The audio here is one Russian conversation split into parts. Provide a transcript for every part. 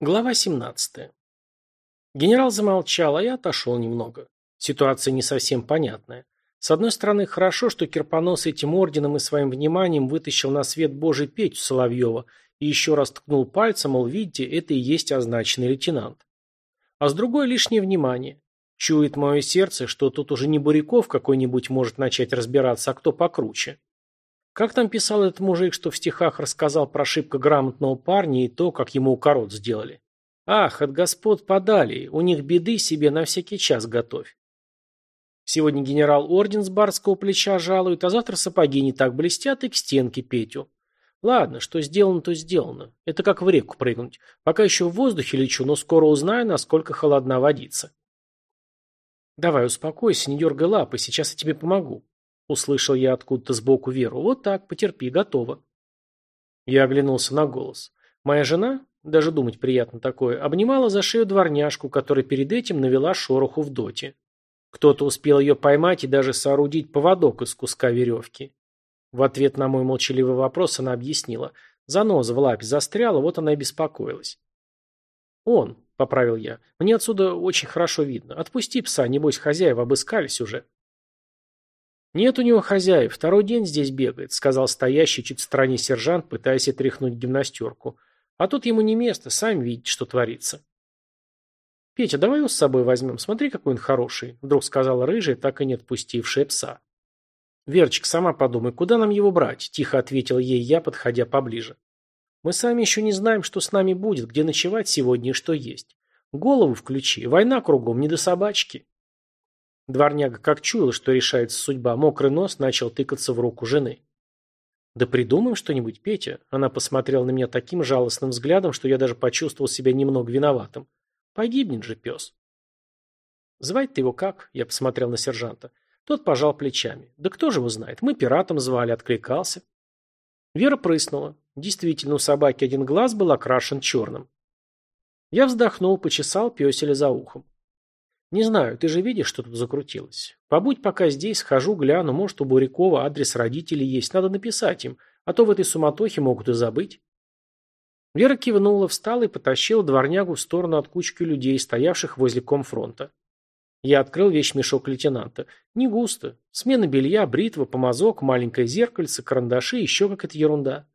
Глава 17. Генерал замолчал, а я отошел немного. Ситуация не совсем понятная. С одной стороны, хорошо, что Кирпонос этим орденом и своим вниманием вытащил на свет Божий Петю Соловьева и еще раз ткнул пальцем, мол, видите, это и есть означенный лейтенант. А с другой лишнее внимание. Чует мое сердце, что тут уже не Буряков какой-нибудь может начать разбираться, а кто покруче. Как там писал этот мужик, что в стихах рассказал про шибко грамотного парня и то, как ему укорот сделали? Ах, от господ подали, у них беды себе на всякий час готовь. Сегодня генерал орден с барского плеча жалует, а завтра сапоги не так блестят и к стенке Петю. Ладно, что сделано, то сделано. Это как в реку прыгнуть. Пока еще в воздухе лечу, но скоро узнаю, насколько холодна водица. Давай, успокойся, не дергай лапы, сейчас я тебе помогу. Услышал я откуда-то сбоку Веру. Вот так, потерпи, готово. Я оглянулся на голос. Моя жена, даже думать приятно такое, обнимала за шею дворняжку, которая перед этим навела шороху в доте. Кто-то успел ее поймать и даже соорудить поводок из куска веревки. В ответ на мой молчаливый вопрос она объяснила. Заноза в лапе застряла, вот она и беспокоилась. «Он», — поправил я, — «мне отсюда очень хорошо видно. Отпусти пса, небось хозяева обыскались уже». «Нет у него хозяев, второй день здесь бегает», — сказал стоящий чуть в стороне сержант, пытаясь отряхнуть гимнастерку. «А тут ему не место, сами видите, что творится». «Петя, давай его с собой возьмем, смотри, какой он хороший», — вдруг сказала рыжая, так и не отпустившая пса. «Верочка, сама подумай, куда нам его брать?» – тихо ответил ей я, подходя поближе. «Мы сами еще не знаем, что с нами будет, где ночевать сегодня и что есть. Голову включи, война кругом, не до собачки». Дворняга как чуял, что решается судьба, мокрый нос начал тыкаться в руку жены. «Да придумаем что-нибудь, Петя». Она посмотрела на меня таким жалостным взглядом, что я даже почувствовал себя немного виноватым. «Погибнет же пес». «Звать ты его как?» Я посмотрел на сержанта. Тот пожал плечами. «Да кто же его знает? Мы пиратом звали, откликался». Вера прыснула. Действительно, у собаки один глаз был окрашен черным. Я вздохнул, почесал песеля за ухом. «Не знаю, ты же видишь, что тут закрутилось. Побудь пока здесь, схожу, гляну, может, у Бурякова адрес родителей есть, надо написать им, а то в этой суматохе могут и забыть». Вера кивнула, встала и потащила дворнягу в сторону от кучки людей, стоявших возле комфронта. Я открыл вещмешок лейтенанта. Не густо. Смена белья, бритва, помазок, маленькое зеркальце, карандаши, еще какая-то ерунда.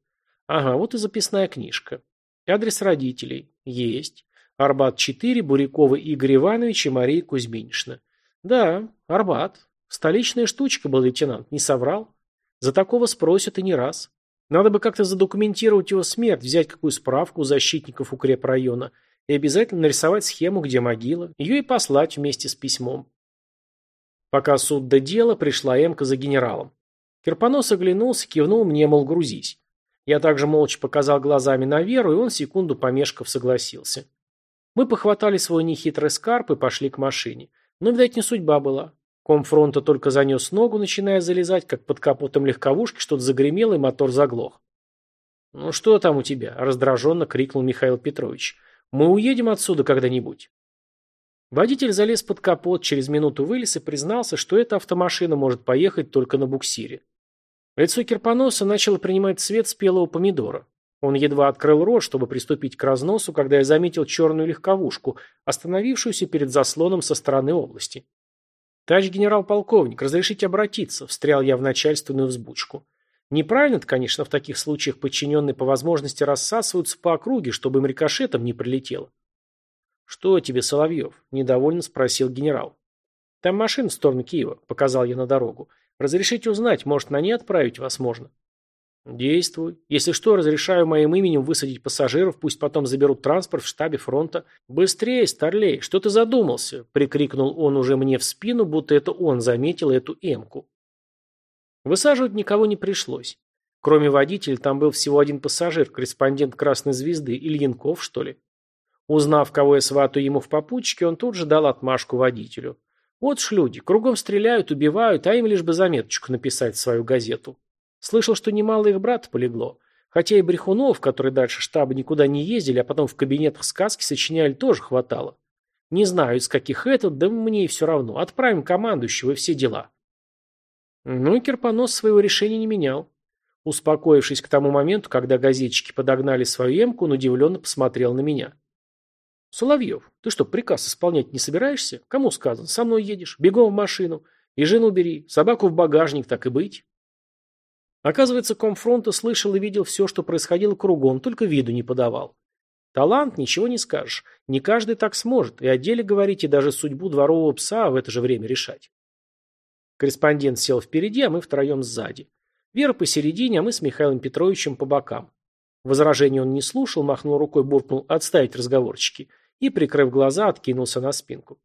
Ага, вот и записная книжка. Адрес родителей. Есть. Арбат 4, Бурякова Игорь Иванович и Мария Кузьминична. Да, Арбат. Столичная штучка был лейтенант, не соврал. За такого спросят и не раз. Надо бы как-то задокументировать его смерть, взять какую справку у защитников укрепрайона и обязательно нарисовать схему, где могила, ее и послать вместе с письмом. Пока суд до дела, пришла Эмка за генералом. Кирпонос оглянулся, кивнул мне, мол, грузись. Я также молча показал глазами на Веру, и он, секунду помешков, согласился. Мы похватали свой нехитрый скарб и пошли к машине. Но, видать, не судьба была. Комфронта только занес ногу, начиная залезать, как под капотом легковушки что-то загремело, и мотор заглох. «Ну что там у тебя?» – раздраженно крикнул Михаил Петрович. «Мы уедем отсюда когда-нибудь». Водитель залез под капот, через минуту вылез и признался, что эта автомашина может поехать только на буксире. Лицо Кирпоноса начало принимать цвет спелого помидора. Он едва открыл рот, чтобы приступить к разносу, когда я заметил черную легковушку, остановившуюся перед заслоном со стороны области. «Товарищ генерал-полковник, разрешите обратиться», – встрял я в начальственную взбучку. Неправильно-то, конечно, в таких случаях подчиненные по возможности рассасываются по округе, чтобы им рикошетом не прилетело. «Что тебе, Соловьев?» – недовольно спросил генерал. «Там машина в сторону Киева», – показал я на дорогу. «Разрешите узнать, может, на ней отправить вас можно?» «Действуй. Если что, разрешаю моим именем высадить пассажиров, пусть потом заберут транспорт в штабе фронта. Быстрее, старлей, что ты задумался?» – прикрикнул он уже мне в спину, будто это он заметил эту эмку. Высаживать никого не пришлось. Кроме водителя, там был всего один пассажир, корреспондент «Красной звезды», Ильинков, что ли. Узнав, кого я сватаю ему в попутчике, он тут же дал отмашку водителю. Вот ж люди, кругом стреляют, убивают, а им лишь бы заметочку написать в свою газету. Слышал, что немало их брат полегло. Хотя и брехунов, которые дальше штаба никуда не ездили, а потом в кабинетах сказки сочиняли, тоже хватало. Не знаю, из каких этот, да мне и все равно. Отправим командующего и все дела. Ну и Кирпонос своего решения не менял. Успокоившись к тому моменту, когда газетчики подогнали свою эмку, он удивленно посмотрел на меня. Соловьев, ты что, приказ исполнять не собираешься? Кому сказано? Со мной едешь, бегом в машину. И жену бери, собаку в багажник, так и быть. Оказывается, комфронта слышал и видел все, что происходило кругом, только виду не подавал. Талант, ничего не скажешь. Не каждый так сможет. И о деле говорить, и даже судьбу дворового пса в это же время решать. Корреспондент сел впереди, а мы втроем сзади. Вера посередине, а мы с Михаилом Петровичем по бокам. Возражения он не слушал, махнул рукой, буркнул «отставить разговорчики» и, прикрыв глаза, откинулся на спинку.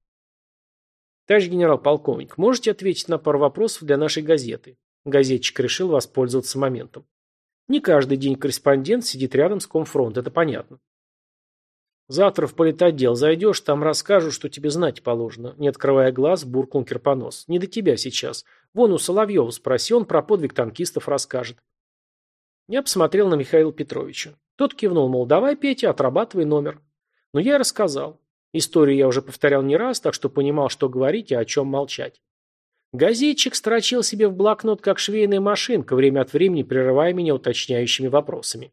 Товарищ генерал-полковник, можете ответить на пару вопросов для нашей газеты? Газетчик решил воспользоваться моментом. Не каждый день корреспондент сидит рядом с комфронт, это понятно. Завтра в политотдел зайдешь, там расскажут, что тебе знать положено. Не открывая глаз, буркнул Кирпонос. Не до тебя сейчас. Вон у Соловьева спроси, он про подвиг танкистов расскажет. Я посмотрел на Михаила Петровича. Тот кивнул, мол, давай, Петя, отрабатывай номер. Но я и рассказал. Историю я уже повторял не раз, так что понимал, что говорить и о чем молчать. Газетчик строчил себе в блокнот, как швейная машинка, время от времени прерывая меня уточняющими вопросами.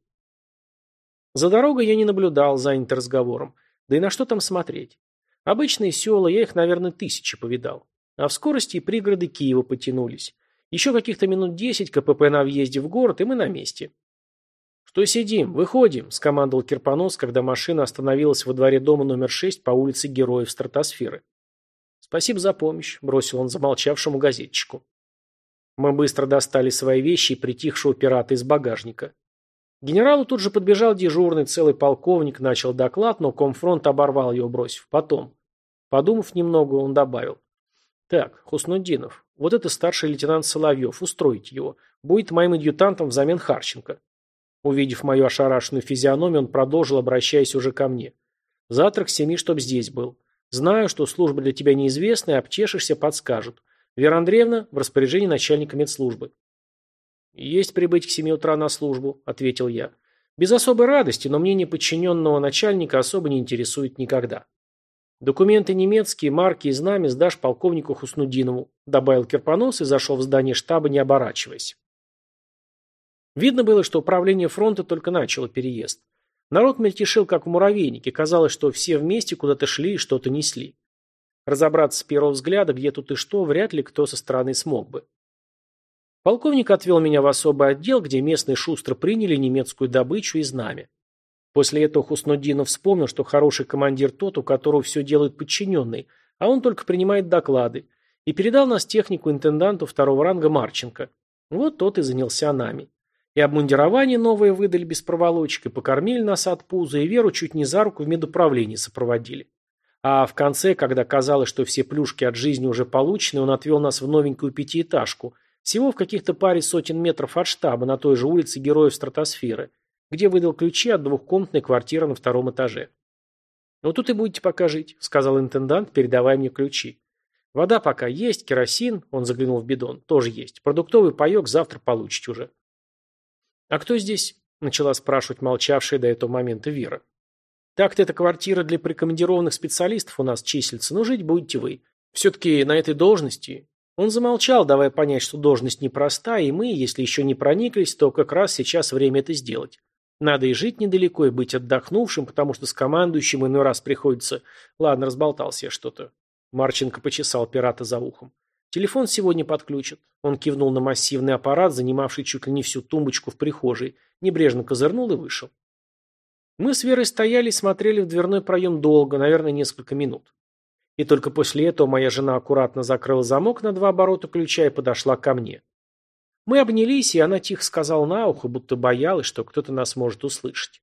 За дорогой я не наблюдал, занят разговором. Да и на что там смотреть? Обычные села, я их, наверное, тысячи повидал. А в скорости и пригороды Киева потянулись. Еще каких-то минут десять КПП на въезде в город, и мы на месте. «Что сидим? Выходим!» – скомандовал Кирпонос, когда машина остановилась во дворе дома номер шесть по улице Героев Стратосферы. «Спасибо за помощь», – бросил он замолчавшему газетчику. Мы быстро достали свои вещи и притихшего пирата из багажника генералу тут же подбежал дежурный, целый полковник, начал доклад, но комфронт оборвал его, бросив. Потом. Подумав немного, он добавил. Так, Хуснуддинов, вот это старший лейтенант Соловьев, устройте его. Будет моим адъютантом взамен Харченко. Увидев мою ошарашенную физиономию, он продолжил, обращаясь уже ко мне. Завтра к семи, чтоб здесь был. Знаю, что служба для тебя неизвестная, обчешешься, подскажут. Вера Андреевна в распоряжении начальника медслужбы. «Есть прибыть к семи утра на службу», – ответил я. «Без особой радости, но мнение подчиненного начальника особо не интересует никогда». «Документы немецкие, марки и знамя сдашь полковнику Хуснудинову», – добавил Кирпонос и зашел в здание штаба, не оборачиваясь. Видно было, что управление фронта только начало переезд. Народ мельтешил, как в муравейнике, казалось, что все вместе куда-то шли и что-то несли. Разобраться с первого взгляда, где тут и что, вряд ли кто со стороны смог бы. Полковник отвел меня в особый отдел, где местные шустро приняли немецкую добычу и знамя. После этого Хуснуддинов вспомнил, что хороший командир тот, у которого все делают подчиненные, а он только принимает доклады, и передал нас технику интенданту второго ранга Марченко. Вот тот и занялся нами. И обмундирование новое выдали без проволочек, и покормили нас от пуза, и Веру чуть не за руку в медуправлении сопроводили. А в конце, когда казалось, что все плюшки от жизни уже получены, он отвел нас в новенькую пятиэтажку – всего в каких-то паре сотен метров от штаба на той же улице Героев Стратосферы, где выдал ключи от двухкомнатной квартиры на втором этаже. «Ну тут и будете пока жить», — сказал интендант, передавая мне ключи. «Вода пока есть, керосин», — он заглянул в бидон, — «тоже есть. Продуктовый паек завтра получите уже». «А кто здесь?» — начала спрашивать молчавшая до этого момента Вера. «Так-то эта квартира для прикомандированных специалистов у нас числится, но жить будете вы. Все-таки на этой должности он замолчал, давая понять, что должность непроста, и мы, если еще не прониклись, то как раз сейчас время это сделать. Надо и жить недалеко, и быть отдохнувшим, потому что с командующим иной раз приходится... Ладно, разболтался я что-то. Марченко почесал пирата за ухом. Телефон сегодня подключат. Он кивнул на массивный аппарат, занимавший чуть ли не всю тумбочку в прихожей, небрежно козырнул и вышел. Мы с Верой стояли и смотрели в дверной проем долго, наверное, несколько минут. И только после этого моя жена аккуратно закрыла замок на два оборота ключа и подошла ко мне. Мы обнялись, и она тихо сказала на ухо, будто боялась, что кто-то нас может услышать.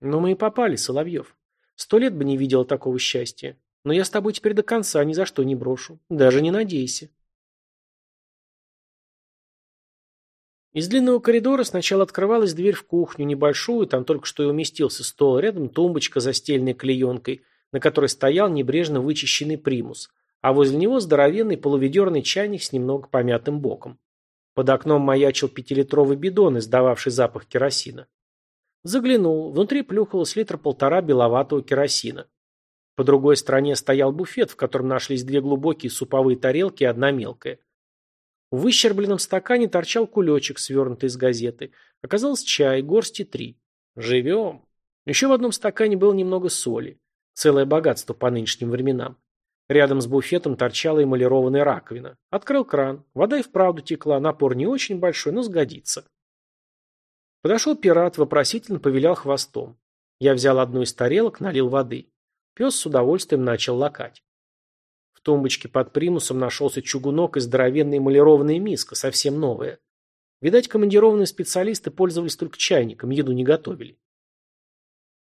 Но мы и попали, Соловьев. Сто лет бы не видела такого счастья. Но я с тобой теперь до конца ни за что не брошу. Даже не надейся. Из длинного коридора сначала открывалась дверь в кухню, небольшую, там только что и уместился стол, рядом тумбочка, застеленная клеенкой, на которой стоял небрежно вычищенный примус, а возле него здоровенный полуведерный чайник с немного помятым боком. Под окном маячил пятилитровый бидон, издававший запах керосина. Заглянул, внутри плюхалось литр-полтора беловатого керосина. По другой стороне стоял буфет, в котором нашлись две глубокие суповые тарелки и одна мелкая. В выщербленном стакане торчал кулечек, свернутый из газеты. Оказалось чай, горсти три. Живем. Еще в одном стакане было немного соли. Целое богатство по нынешним временам. Рядом с буфетом торчала эмалированная раковина. Открыл кран. Вода и вправду текла, напор не очень большой, но сгодится. Подошел пират, вопросительно повилял хвостом. Я взял одну из тарелок, налил воды. Пес с удовольствием начал лакать. В тумбочке под примусом нашелся чугунок и здоровенная эмалированная миска, совсем новая. Видать, командированные специалисты пользовались только чайником, еду не готовили.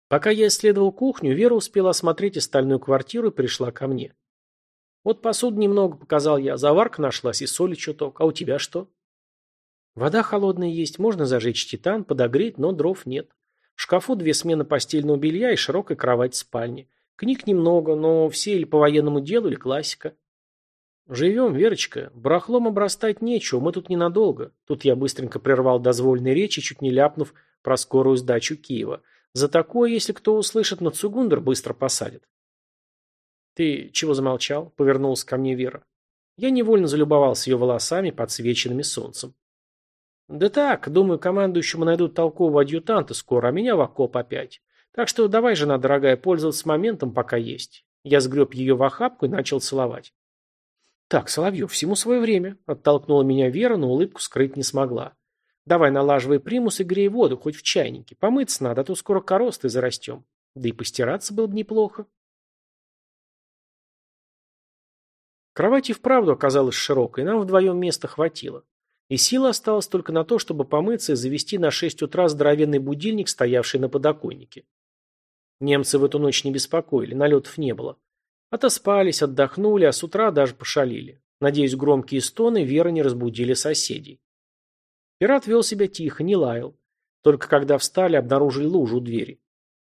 Пока я исследовал кухню, Вера успела осмотреть остальную квартиру и пришла ко мне. Вот посуду немного, показал я, заварка нашлась и соли чуток, а у тебя что? Вода холодная есть, можно зажечь титан, подогреть, но дров нет. В шкафу две смены постельного белья и широкая кровать в спальне. Книг немного, но все или по военному делу, или классика. Живем, Верочка. Барахлом обрастать нечего, мы тут ненадолго. Тут я быстренько прервал дозвольные речи, чуть не ляпнув про скорую сдачу Киева. За такое, если кто услышит, на Цугундер быстро посадит. Ты чего замолчал? Повернулась ко мне Вера. Я невольно залюбовался ее волосами, подсвеченными солнцем. Да так, думаю, командующему найдут толкового адъютанта скоро, а меня в окоп опять. Так что давай, жена дорогая, пользоваться моментом, пока есть. Я сгреб ее в охапку и начал целовать. Так, Соловьев, всему свое время. Оттолкнула меня Вера, но улыбку скрыть не смогла. Давай налаживай примус и грей воду, хоть в чайнике. Помыться надо, а то скоро коросты зарастем. Да и постираться было бы неплохо. Кровать и вправду оказалась широкой, нам вдвоем места хватило. И сила осталась только на то, чтобы помыться и завести на шесть утра здоровенный будильник, стоявший на подоконнике. Немцы в эту ночь не беспокоили, налетов не было. Отоспались, отдохнули, а с утра даже пошалили. Надеюсь, громкие стоны Вера не разбудили соседей. Пират вел себя тихо, не лаял. Только когда встали, обнаружили лужу у двери.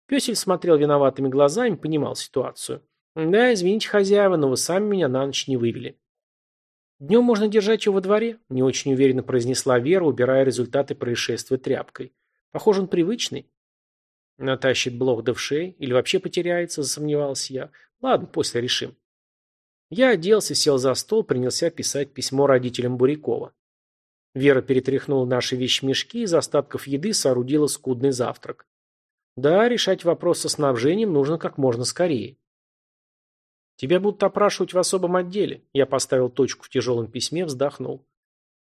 Песель смотрел виноватыми глазами, понимал ситуацию. «Да, извините, хозяева, но вы сами меня на ночь не вывели». «Днем можно держать его во дворе», – не очень уверенно произнесла Вера, убирая результаты происшествия тряпкой. «Похоже, он привычный». Натащит блох до вшей или вообще потеряется, засомневался я. Ладно, после решим. Я оделся, сел за стол, принялся писать письмо родителям Бурякова. Вера перетряхнула наши вещмешки и из остатков еды соорудила скудный завтрак. Да, решать вопрос со снабжением нужно как можно скорее. Тебя будут опрашивать в особом отделе. Я поставил точку в тяжелом письме, вздохнул.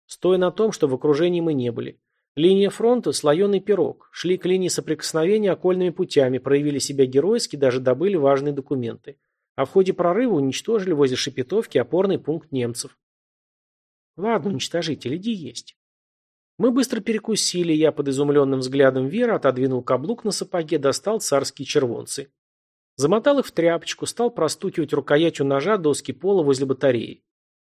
Стоя на том, что в окружении мы не были. Линия фронта – слоеный пирог. Шли к линии соприкосновения окольными путями, проявили себя геройски, даже добыли важные документы. А в ходе прорыва уничтожили возле Шепетовки опорный пункт немцев. Ладно, уничтожитель, иди есть. Мы быстро перекусили, я под изумленным взглядом Веры отодвинул каблук на сапоге, достал царские червонцы. Замотал их в тряпочку, стал простукивать рукоятью ножа доски пола возле батареи.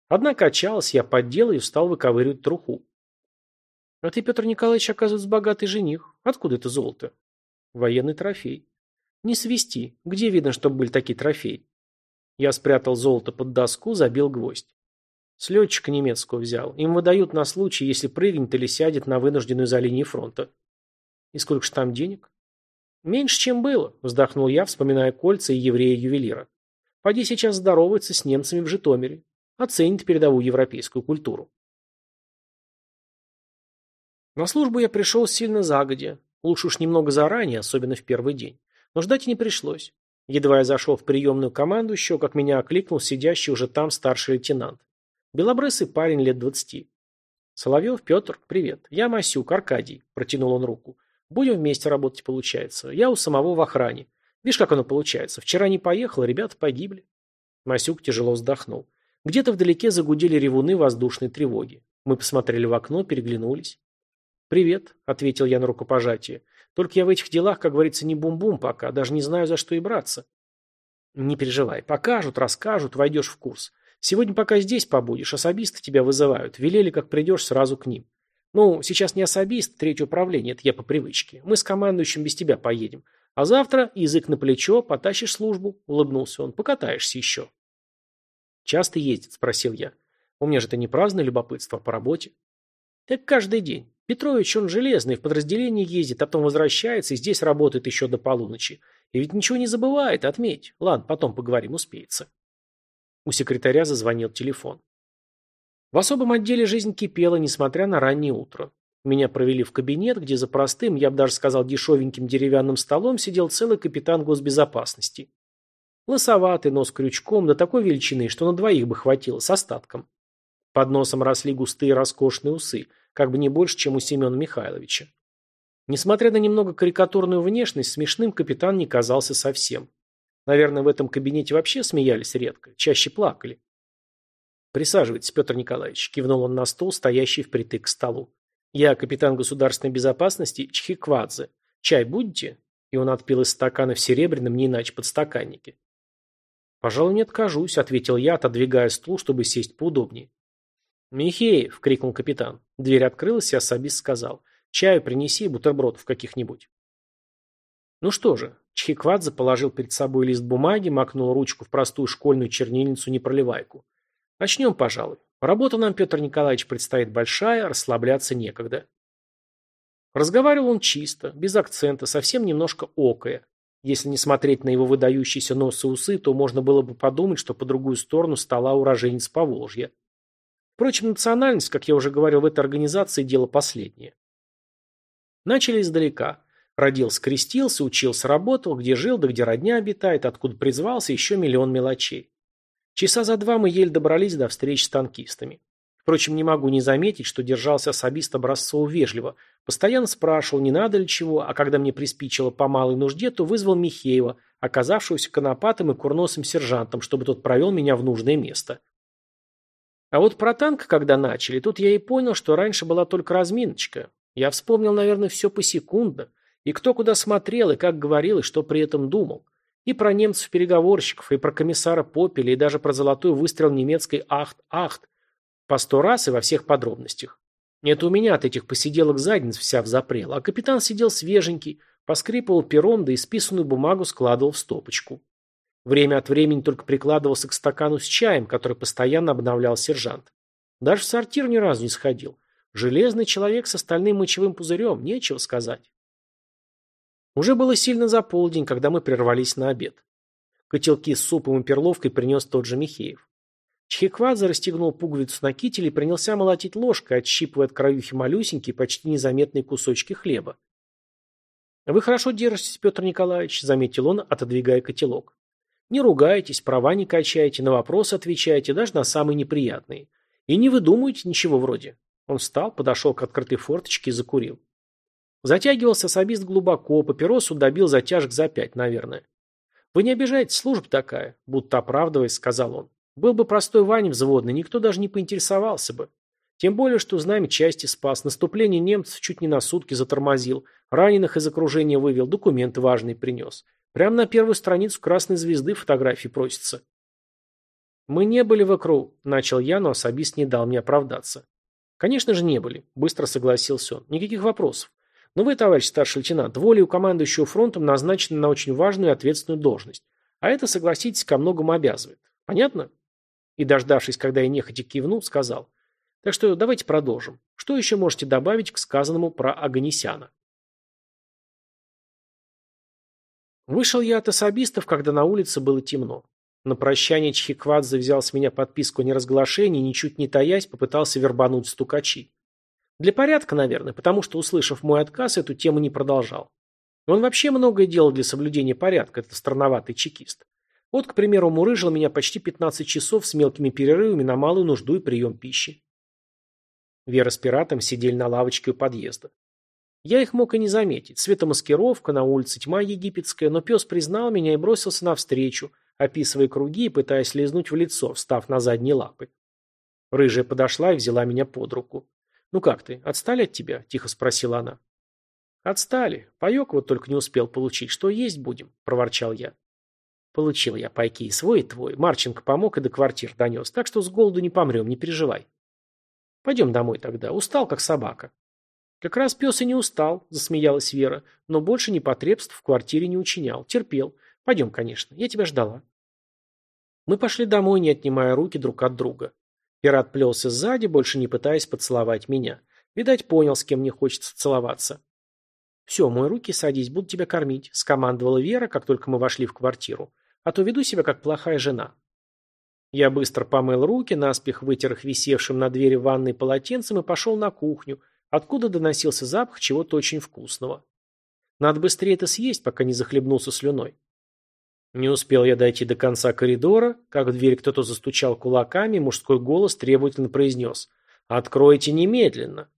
Одна качалась, я поддел и стал выковыривать труху. А ты, Петр Николаевич, оказывается, богатый жених. Откуда это золото? Военный трофей. Не свисти. Где видно, чтобы были такие трофеи? Я спрятал золото под доску, забил гвоздь. С летчика немецкого взял. Им выдают на случай, если прыгнет или сядет на вынужденную за линии фронта. И сколько ж там денег? Меньше, чем было, вздохнул я, вспоминая кольца и еврея-ювелира. Поди сейчас здоровается с немцами в Житомире. Оценит передовую европейскую культуру. На службу я пришел сильно загодя. Лучше уж немного заранее, особенно в первый день. Но ждать и не пришлось. Едва я зашел в приемную команду, еще как меня окликнул сидящий уже там старший лейтенант. Белобрысый парень лет двадцати. «Соловьев, Петр, привет. Я Масюк, Аркадий», – протянул он руку. «Будем вместе работать, получается. Я у самого в охране. Видишь, как оно получается. Вчера не поехал, ребята погибли». Масюк тяжело вздохнул. Где-то вдалеке загудели ревуны воздушной тревоги. Мы посмотрели в окно, переглянулись. «Привет», — ответил я на рукопожатие. «Только я в этих делах, как говорится, не бум-бум пока, даже не знаю, за что и браться». «Не переживай, покажут, расскажут, войдешь в курс. Сегодня пока здесь побудешь, особисты тебя вызывают. Велели, как придешь, сразу к ним. Ну, сейчас не особист, третье управление, это я по привычке. Мы с командующим без тебя поедем. А завтра язык на плечо, потащишь службу», — улыбнулся он, — «покатаешься еще». «Часто ездит?» — спросил я. «У меня же это не праздное любопытство, по работе». «Так каждый день. Петрович, он железный, в подразделении ездит, а потом возвращается и здесь работает еще до полуночи. И ведь ничего не забывает, отметь. Ладно, потом поговорим, успеется. У секретаря зазвонил телефон. В особом отделе жизнь кипела, несмотря на раннее утро. Меня провели в кабинет, где за простым, я бы даже сказал, дешевеньким деревянным столом сидел целый капитан госбезопасности. Лосоватый, нос крючком, до такой величины, что на двоих бы хватило, с остатком. Под носом росли густые роскошные усы, как бы не больше, чем у Семена Михайловича. Несмотря на немного карикатурную внешность, смешным капитан не казался совсем. Наверное, в этом кабинете вообще смеялись редко, чаще плакали. «Присаживайтесь, Петр Николаевич», – кивнул он на стол, стоящий впритык к столу. «Я капитан государственной безопасности Чхиквадзе. Чай будете?» И он отпил из стакана в серебряном, не иначе подстаканнике. «Пожалуй, не откажусь», – ответил я, отодвигая стул, чтобы сесть поудобнее. «Михеев!» – крикнул капитан. Дверь открылась, и особист сказал. «Чаю принеси, бутербродов каких-нибудь». Ну что же, Чхиквадзе положил перед собой лист бумаги, макнул ручку в простую школьную чернильницу-непроливайку. Начнем, пожалуй. Работа нам, Петр Николаевич, предстоит большая, расслабляться некогда. Разговаривал он чисто, без акцента, совсем немножко окая. Если не смотреть на его выдающиеся нос и усы, то можно было бы подумать, что по другую сторону стола уроженец Поволжья. Впрочем, национальность, как я уже говорил, в этой организации дело последнее. Начали издалека. Родился, крестился, учился, работал, где жил, да где родня обитает, откуда призвался, еще миллион мелочей. Часа за два мы еле добрались до встречи с танкистами. Впрочем, не могу не заметить, что держался особист образцово вежливо. Постоянно спрашивал, не надо ли чего, а когда мне приспичило по малой нужде, то вызвал Михеева, оказавшегося конопатым и курносым сержантом, чтобы тот провел меня в нужное место. А вот про танк, когда начали, тут я и понял, что раньше была только разминочка. Я вспомнил, наверное, все посекундно. И кто куда смотрел, и как говорил, и что при этом думал. И про немцев-переговорщиков, и про комиссара Попеля, и даже про золотой выстрел немецкой «Ахт-Ахт». По сто раз и во всех подробностях. Нет, у меня от этих посиделок задниц вся взапрела, а капитан сидел свеженький, поскрипывал пером, да и списанную бумагу складывал в стопочку. Время от времени только прикладывался к стакану с чаем, который постоянно обновлял сержант. Даже в сортир ни разу не сходил. Железный человек с остальным мочевым пузырем, нечего сказать. Уже было сильно за полдень, когда мы прервались на обед. Котелки с супом и перловкой принес тот же Михеев. Чхеквадзе расстегнул пуговицу на кителе и принялся молотить ложкой, отщипывая от краюхи малюсенькие, почти незаметные кусочки хлеба. «Вы хорошо держитесь, Петр Николаевич», — заметил он, отодвигая котелок. Не ругайтесь, права не качайте, на вопросы отвечайте, даже на самые неприятные. И не выдумывайте ничего вроде. Он встал, подошел к открытой форточке и закурил. Затягивался особист глубоко, папиросу добил затяжек за пять, наверное. «Вы не обижайтесь, служба такая», будто оправдываясь, сказал он. «Был бы простой Ваня взводный, никто даже не поинтересовался бы. Тем более, что знамя части спас, наступление немцев чуть не на сутки затормозил, раненых из окружения вывел, документы важные принес. Прямо на первую страницу красной звезды фотографии просится. «Мы не были в икру», – начал я, но особист не дал мне оправдаться. «Конечно же не были», – быстро согласился он. «Никаких вопросов. Но вы, товарищ старший лейтенант, волею командующего фронтом назначены на очень важную и ответственную должность. А это, согласитесь, ко многому обязывает. Понятно?» И, дождавшись, когда я нехотя кивнул, сказал. «Так что давайте продолжим. Что еще можете добавить к сказанному про Аганесяна?» Вышел я от особистов, когда на улице было темно. На прощание Чхиквадзе взял с меня подписку о неразглашении ничуть не таясь, попытался вербануть стукачи. Для порядка, наверное, потому что, услышав мой отказ, эту тему не продолжал. Он вообще многое делал для соблюдения порядка, этот странноватый чекист. Вот, к примеру, мурыжил меня почти 15 часов с мелкими перерывами на малую нужду и прием пищи. Вера с пиратом сидели на лавочке у подъезда. Я их мог и не заметить. Светомаскировка, на улице тьма египетская, но пес признал меня и бросился навстречу, описывая круги и пытаясь лизнуть в лицо, встав на задние лапы. Рыжая подошла и взяла меня под руку. «Ну как ты, отстали от тебя?» – тихо спросила она. «Отстали. Паек вот только не успел получить. Что есть будем?» – проворчал я. Получил я пайки и свой, и твой. Марченко помог и до квартир донес. Так что с голоду не помрем, не переживай. Пойдем домой тогда. Устал, как собака. «Как раз пес и не устал», – засмеялась Вера, «но больше непотребств в квартире не учинял. Терпел. Пойдем, конечно. Я тебя ждала». Мы пошли домой, не отнимая руки друг от друга. Пират плелся сзади, больше не пытаясь поцеловать меня. Видать, понял, с кем мне хочется целоваться. «Все, мой руки, садись, буду тебя кормить», – скомандовала Вера, как только мы вошли в квартиру. «А то веду себя как плохая жена». Я быстро помыл руки, наспех вытер их висевшим на двери ванной полотенцем и пошел на кухню, откуда доносился запах чего-то очень вкусного. Надо быстрее это съесть, пока не захлебнулся слюной. Не успел я дойти до конца коридора, как в дверь кто-то застучал кулаками, мужской голос требовательно произнес «Откройте немедленно!».